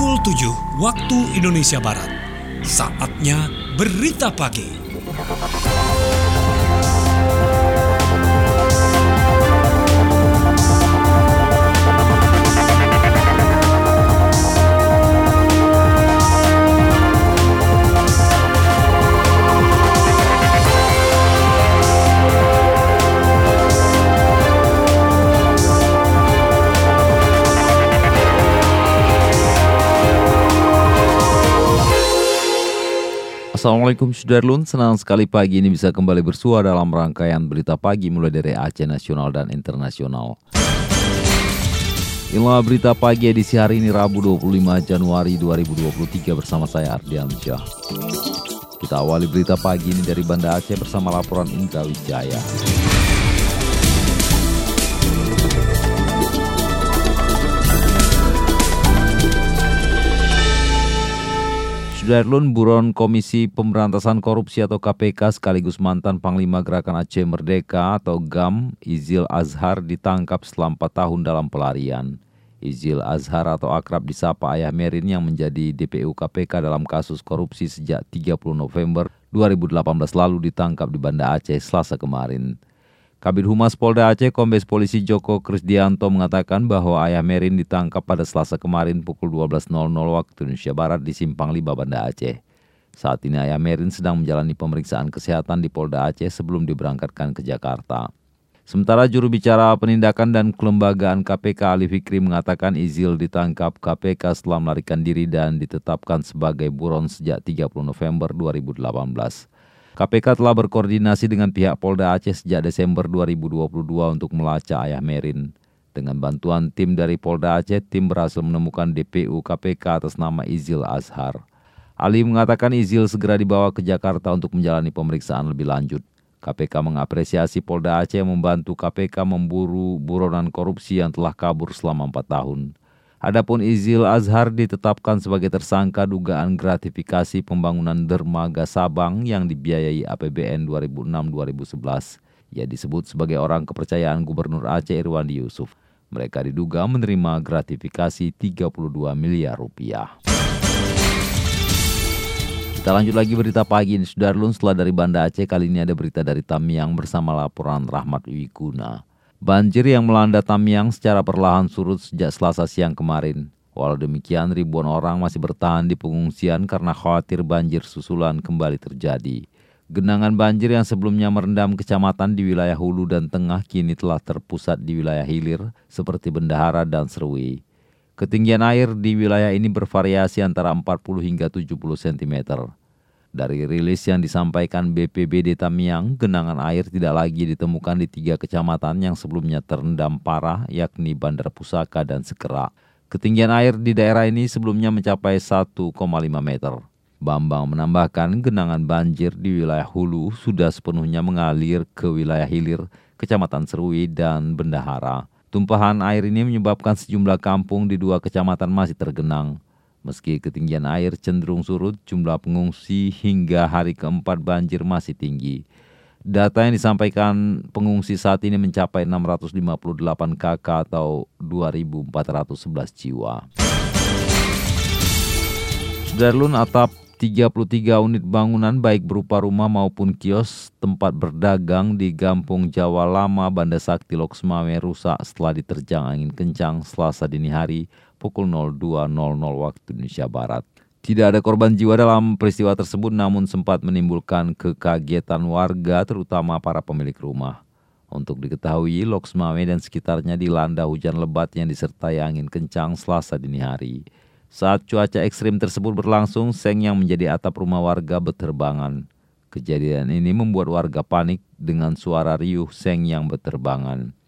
Pukul 7 waktu Indonesia Barat. Saatnya berita pagi. Assalamualaikum Sudarlun, senang sekali pagi ini bisa kembali bersua dalam rangkaian berita pagi mulai dari Aceh Nasional dan Internasional. Inilah berita pagi edisi hari ini Rabu 25 Januari 2023 bersama saya Ardian Syah. Kita awali berita pagi ini dari Banda Aceh bersama laporan Indra Wijaya. Sudarlun Buron Komisi Pemberantasan Korupsi atau KPK sekaligus mantan Panglima Gerakan Aceh Merdeka atau GAM, Izil Azhar ditangkap selama 4 tahun dalam pelarian. Izil Azhar atau akrab disapa Ayah Merin yang menjadi DPU KPK dalam kasus korupsi sejak 30 November 2018 lalu ditangkap di Banda Aceh selasa kemarin. Kabit Humas Polda Aceh Kombes Polisi Joko Krisdianto mengatakan bahwa Ayah Merin ditangkap pada selasa kemarin pukul 12.00 waktu Indonesia Barat di Simpang Liba Banda Aceh. Saat ini Ayah Merin sedang menjalani pemeriksaan kesehatan di Polda Aceh sebelum diberangkatkan ke Jakarta. Sementara juru bicara penindakan dan kelembagaan KPK Ali Fikri mengatakan Izil ditangkap KPK setelah melarikan diri dan ditetapkan sebagai buron sejak 30 November 2018. KPK telah berkoordinasi dengan pihak Polda Aceh sejak Desember 2022 untuk melacak Ayah Merin. Dengan bantuan tim dari Polda Aceh, tim berhasil menemukan DPU KPK atas nama Izil Azhar. Ali mengatakan Izil segera dibawa ke Jakarta untuk menjalani pemeriksaan lebih lanjut. KPK mengapresiasi Polda Aceh membantu KPK memburu buronan korupsi yang telah kabur selama 4 tahun. Adapun Izil Azhar ditetapkan sebagai tersangka dugaan gratifikasi pembangunan dermaga Sabang yang dibiayai APBN 2006-2011. Ia disebut sebagai orang kepercayaan Gubernur Aceh Irwandi Yusuf. Mereka diduga menerima gratifikasi 32 miliar rupiah. Kita lanjut lagi berita pagi ini Sudarlun setelah dari Banda Aceh kali ini ada berita dari Tamiang bersama laporan Rahmat Wikuna. Banjir yang melanda Tamiang secara perlahan surut sejak selasa siang kemarin. Walau demikian ribuan orang masih bertahan di pengungsian karena khawatir banjir susulan kembali terjadi. Genangan banjir yang sebelumnya merendam kecamatan di wilayah Hulu dan Tengah kini telah terpusat di wilayah hilir seperti Bendahara dan Serui. Ketinggian air di wilayah ini bervariasi antara 40 hingga 70 cm. Dari rilis yang disampaikan BPBD Tamiang, genangan air tidak lagi ditemukan di tiga kecamatan yang sebelumnya terendam parah, yakni Bandar Pusaka dan Sekerak. Ketinggian air di daerah ini sebelumnya mencapai 1,5 meter. Bambang menambahkan genangan banjir di wilayah Hulu sudah sepenuhnya mengalir ke wilayah hilir, Kecamatan Serui dan Bendahara. Tumpahan air ini menyebabkan sejumlah kampung di dua kecamatan masih tergenang. Meski ketinggian air cenderung surut, jumlah pengungsi hingga hari keempat banjir masih tinggi. Data yang disampaikan pengungsi saat ini mencapai 658 KK atau 2.411 jiwa. Sudarlun atap 33 unit bangunan baik berupa rumah maupun kios tempat berdagang di Gampung Jawa Lama Banda Sakti Loksmawe rusak setelah diterjang angin kencang selasa dini hari pukul 02.00 waktu Indonesia Barat. Tidak ada korban jiwa dalam peristiwa tersebut namun sempat menimbulkan kekagetan warga terutama para pemilik rumah. Untuk diketahui, Loksmawe dan sekitarnya dilanda hujan lebat yang disertai angin kencang selasa dini hari. Saat cuaca ekstrim tersebut berlangsung, seng yang menjadi atap rumah warga berterbangan. Kejadian ini membuat warga panik dengan suara riuh seng yang berterbangan.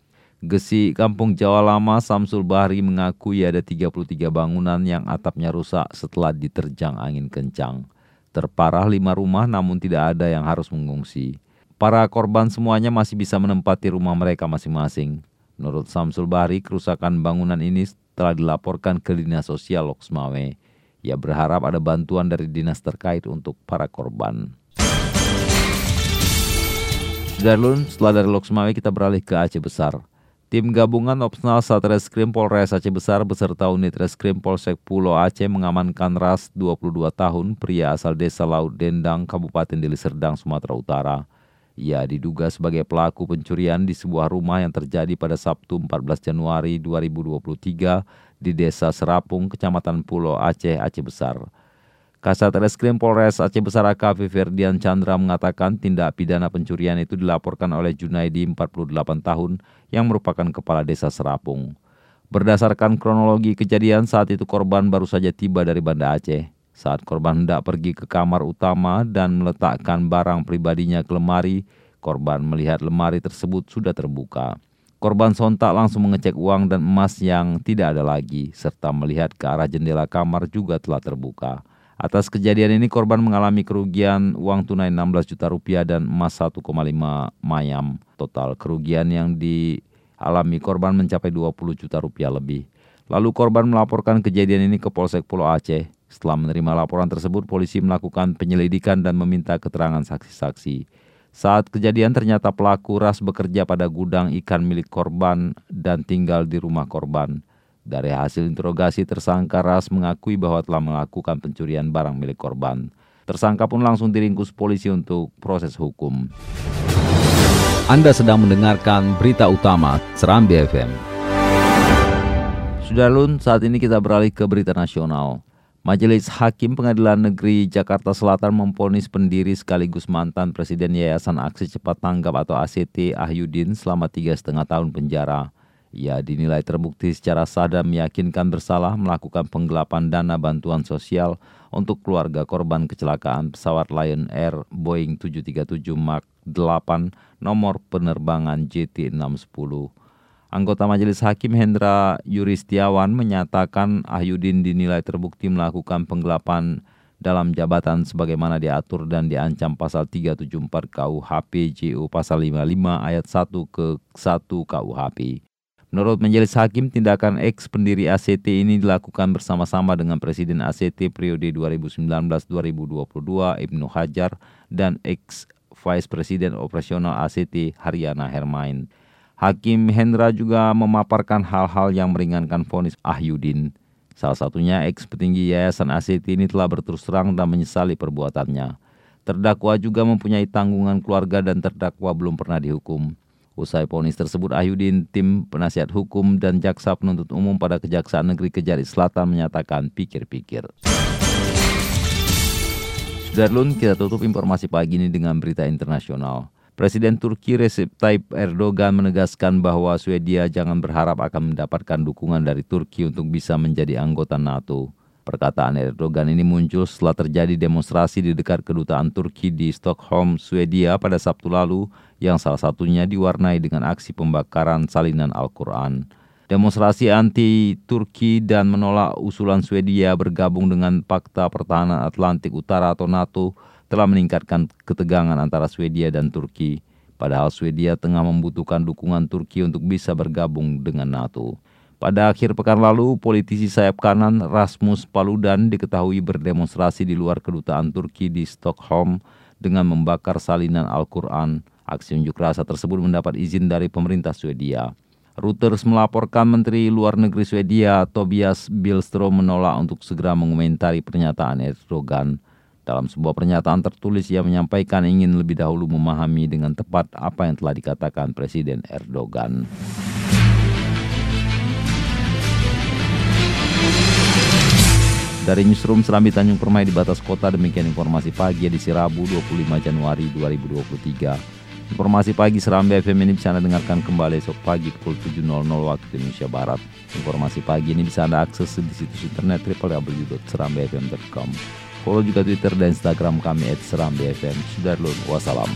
Gesi Kampung Jawa Lama Samsul Bahri mengakui ada 33 bangunan yang atapnya rusak setelah diterjang angin kencang. Terparah lima rumah namun tidak ada yang harus mengungsi. Para korban semuanya masih bisa menempati rumah mereka masing-masing. Menurut Samsul Bahri, kerusakan bangunan ini telah dilaporkan ke Dinas Sosial Loksmawe. Ia berharap ada bantuan dari dinas terkait untuk para korban. Sudarlun, setelah dari Loksmawe kita beralih ke Aceh Besar. Tim gabungan opsional Satreskrim Polres Aceh Besar beserta unit Reskrim Polsek Pulau Aceh mengamankan Ras 22 tahun pria asal desa Laut Dendang, Kabupaten Deli Serdang, Sumatera Utara. Ia diduga sebagai pelaku pencurian di sebuah rumah yang terjadi pada Sabtu 14 Januari 2023 di Desa Serapung, Kecamatan Pulau Aceh, Aceh Besar. Kasat Reskrim Polres Aceh Besar AKP Ferdian Chandra mengatakan tindak pidana pencurian itu dilaporkan oleh Junaidi 48 tahun yang merupakan kepala desa Serapung. Berdasarkan kronologi kejadian saat itu korban baru saja tiba dari Banda Aceh. Saat korban hendak pergi ke kamar utama dan meletakkan barang pribadinya ke lemari, korban melihat lemari tersebut sudah terbuka. Korban sontak langsung mengecek uang dan emas yang tidak ada lagi, serta melihat ke arah jendela kamar juga telah terbuka. Atas kejadian ini korban mengalami kerugian uang tunai 16 juta rupiah dan emas 1,5 mayam. Total kerugian yang dialami korban mencapai 20 juta rupiah lebih. Lalu korban melaporkan kejadian ini ke Polsek Pulau Aceh. Setelah menerima laporan tersebut, polisi melakukan penyelidikan dan meminta keterangan saksi-saksi. Saat kejadian ternyata pelaku ras bekerja pada gudang ikan milik korban dan tinggal di rumah korban. Dari hasil interogasi, tersangka ras mengakui bahwa telah melakukan pencurian barang milik korban. Tersangka pun langsung diringkus polisi untuk proses hukum. Anda sedang mendengarkan berita utama Serambi FM. Sudah lun, saat ini kita beralih ke berita nasional. Majelis Hakim Pengadilan Negeri Jakarta Selatan memponis pendiri sekaligus mantan Presiden Yayasan Aksi Cepat Tanggap atau ACT Ahyudin selama tiga setengah tahun penjara. Ia dinilai terbukti secara sah dan meyakinkan bersalah melakukan penggelapan dana bantuan sosial untuk keluarga korban kecelakaan pesawat Lion Air Boeing 737 Mark 8 nomor penerbangan JT610. Anggota Majelis Hakim Hendra Yuristiawan menyatakan Ahyudin dinilai terbukti melakukan penggelapan dalam jabatan sebagaimana diatur dan diancam pasal 374 KUHP JU pasal 55 ayat 1 ke 1 KUHP. Menurut Majelis Hakim, tindakan ex pendiri ACT ini dilakukan bersama-sama dengan Presiden ACT periode 2019-2022 Ibnu Hajar dan ex Vice Presiden Operasional ACT Haryana Hermain. Hakim Hendra juga memaparkan hal-hal yang meringankan vonis Ahyudin. Salah satunya ex petinggi Yayasan ACT ini telah berterus terang dan menyesali perbuatannya. Terdakwa juga mempunyai tanggungan keluarga dan terdakwa belum pernah dihukum. Usai ponis tersebut, Ahyudin, tim penasihat hukum dan jaksa penuntut umum pada Kejaksaan Negeri Kejari Selatan menyatakan pikir-pikir. Darlun, kita tutup informasi pagi ini dengan berita internasional. Presiden Turki Recep Tayyip Erdogan menegaskan bahwa Swedia jangan berharap akan mendapatkan dukungan dari Turki untuk bisa menjadi anggota NATO. Perkataan Erdogan ini muncul setelah terjadi demonstrasi di dekat kedutaan Turki di Stockholm, Swedia pada Sabtu lalu yang salah satunya diwarnai dengan aksi pembakaran salinan Al-Quran. Demonstrasi anti-Turki dan menolak usulan Swedia bergabung dengan Fakta Pertahanan Atlantik Utara atau NATO telah meningkatkan ketegangan antara Swedia dan Turki, padahal Swedia tengah membutuhkan dukungan Turki untuk bisa bergabung dengan NATO. Pada akhir pekan lalu, politisi sayap kanan Rasmus Paludan diketahui berdemonstrasi di luar kedutaan Turki di Stockholm dengan membakar salinan Al-Quran. Aksi unjuk rasa tersebut mendapat izin dari pemerintah Swedia. Reuters melaporkan Menteri Luar Negeri Swedia Tobias Billström menolak untuk segera mengomentari pernyataan Erdogan. Dalam sebuah pernyataan tertulis ia menyampaikan ingin lebih dahulu memahami dengan tepat apa yang telah dikatakan Presiden Erdogan. Dari Newsroom Serambi Tanjung Permai di batas kota, demikian informasi pagi di Rabu 25 Januari 2023. Informasi pagi Serambi FM ini bisa Anda dengarkan kembali esok pagi pukul 7.00 waktu Indonesia Barat. Informasi pagi ini bisa Anda akses di situs internet www.serambifm.com. Follow juga Twitter dan Instagram kami @serambfm. Sudah wassalam.